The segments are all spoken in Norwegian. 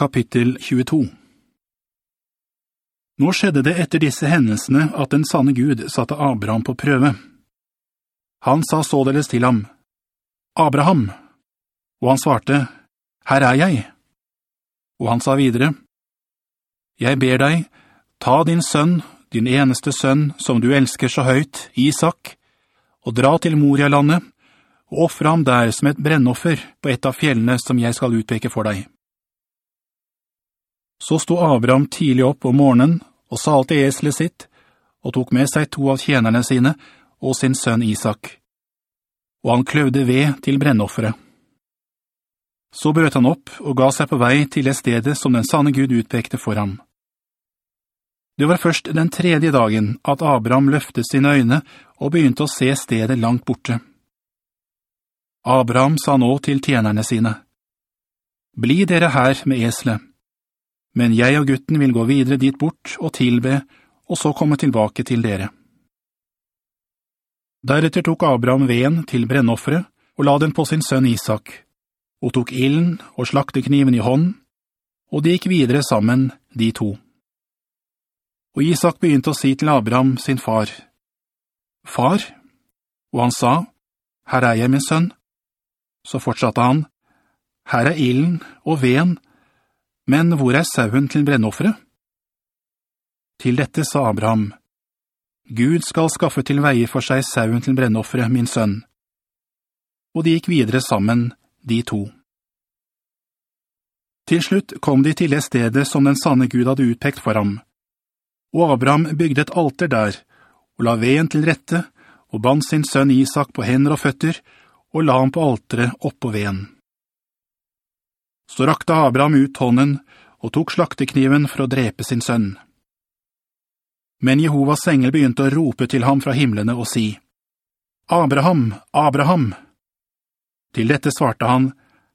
Kapittel 22 Nå skjedde det etter disse hendelsene at den sanne Gud satte Abraham på prøve. Han sa sådeles til ham, «Abraham!» Og han svarte, «Her er jeg!» Og han sa videre, «Jeg ber deg, ta din sønn, din eneste sønn, som du elsker så høyt, Isak, og dra til Moria-landet, og offre ham der som et brennoffer på et av fjellene som jeg skal utpeke for deg.» Så stod Abraham tidlig opp om morgenen og salte eselet sitt, og tok med seg to av tjenerne sine og sin sønn Isak. Og han kløvde ved til brennoffere. Så brøt han opp og ga seg på vei til det stedet som den sanne Gud utpekte for ham. Det var først den tredje dagen at Abraham løftet sine øyne og begynte å se stedet langt borte. Abraham sa nå til tjenerne sine, «Bli dere her med eselet.» Men jeg og gutten vil gå videre dit bort og tilbe, og så komme tilbake til dere. Deretter tok Abraham veden til brennoffere og la den på sin sønn Isak, og tok illen og slaktekniven i hånd, og de gikk videre sammen, de to. Og Isak begynte å si til Abraham, sin far, «Far?» Og han sa, «Her er jeg, min sønn.» Så fortsatte han, «Her er illen og veden, men hvor er sauen til brennoffere? Til dette sa Abraham, Gud skal skaffe til veie for seg sauen til brennoffere, min sønn. Og de gikk videre sammen, de to. Til slutt kom de til det stedet som den sanne Gud hadde utpekt for ham. Og Abraham bygde et alter der, og la veden til rette, og band sin sønn Isak på hender og føtter, og la ham på alteret oppå veden. Så rakte Abraham ut hånden og tok slaktekniven for å drepe sin sønn. Men Jehovas engel begynte å rope til ham fra himmelene og si, «Abraham, Abraham!» Til dette svarte han,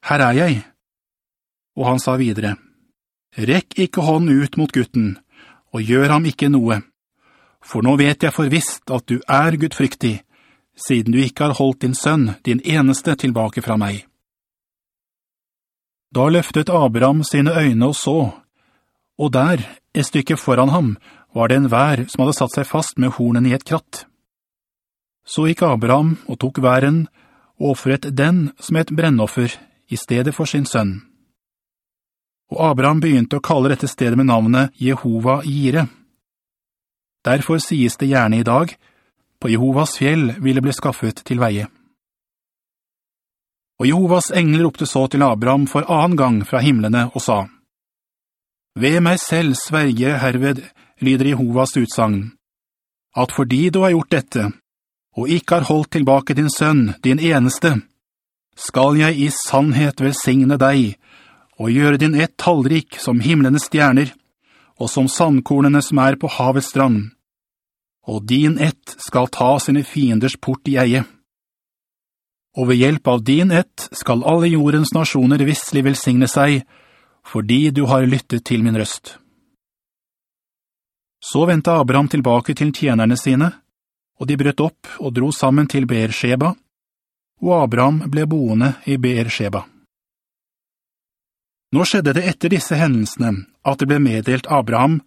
«Her er jeg!» Og han sa videre, «Rekk ikke hånden ut mot gutten, og gjør ham ikke noe, for nå vet jeg for visst at du er gudfryktig, siden du ikke har holdt din sønn, din eneste, tilbake fra meg.» Da løftet Abraham sine øyne og så, og der, et stykke foran ham, var det en vær som hadde satt seg fast med hornen i et kratt. Så gikk Abraham og tok væren, og offret den som et brennoffer i stedet for sin sønn. Og Abraham begynte å kalle dette stedet med navnet Jehova Jire. Derfor sies det gjerne i dag, på Jehovas fjell ville bli skaffet til veie. Og Jehovas engel ropte så til Abraham for annen gang fra himmelene og sa, «Ved meg selv sverger herved, lyder Jehovas utsagn, at fordi du har gjort dette, og ikke har holdt tilbake din sønn, din eneste, skal jeg i sannhet velsigne deg, og gjøre din ett tallrik som himmelens stjerner, og som sandkornene som er på havets strand. Og din ett skal ta sine fienders port i eie.» Og ved hjelp av din ett skal alle jordens nasjoner visselig velsigne seg, fordi du har lyttet til min røst. Så ventet Abraham tilbake til tjenerne sine, og de brøt opp og dro sammen til Beersheba, og Abraham ble boende i Beersheba. Nå skjedde det etter disse hendelsene at det ble meddelt Abraham,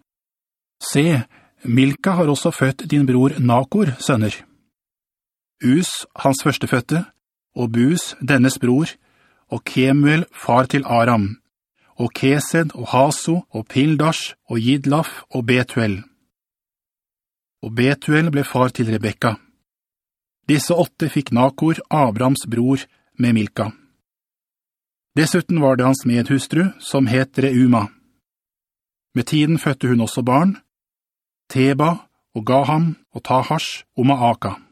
«Se, Milka har også født din bror Nakor, sønner. Us, hans førsteføtte, og Bus, dennes bror, og Kemuel, far til Aram, og Kesed, og Haso, og Pildash, og Jidlaf, og Betuel. Og Betuel ble far til Rebekka. Disse åtte fikk Nakor, Abrams bror, med Milka. Dessuten var det hans medhustru, som het Reuma. Med tiden fødte hun også barn, Teba, og Gaham, og Tahash, og Maaka.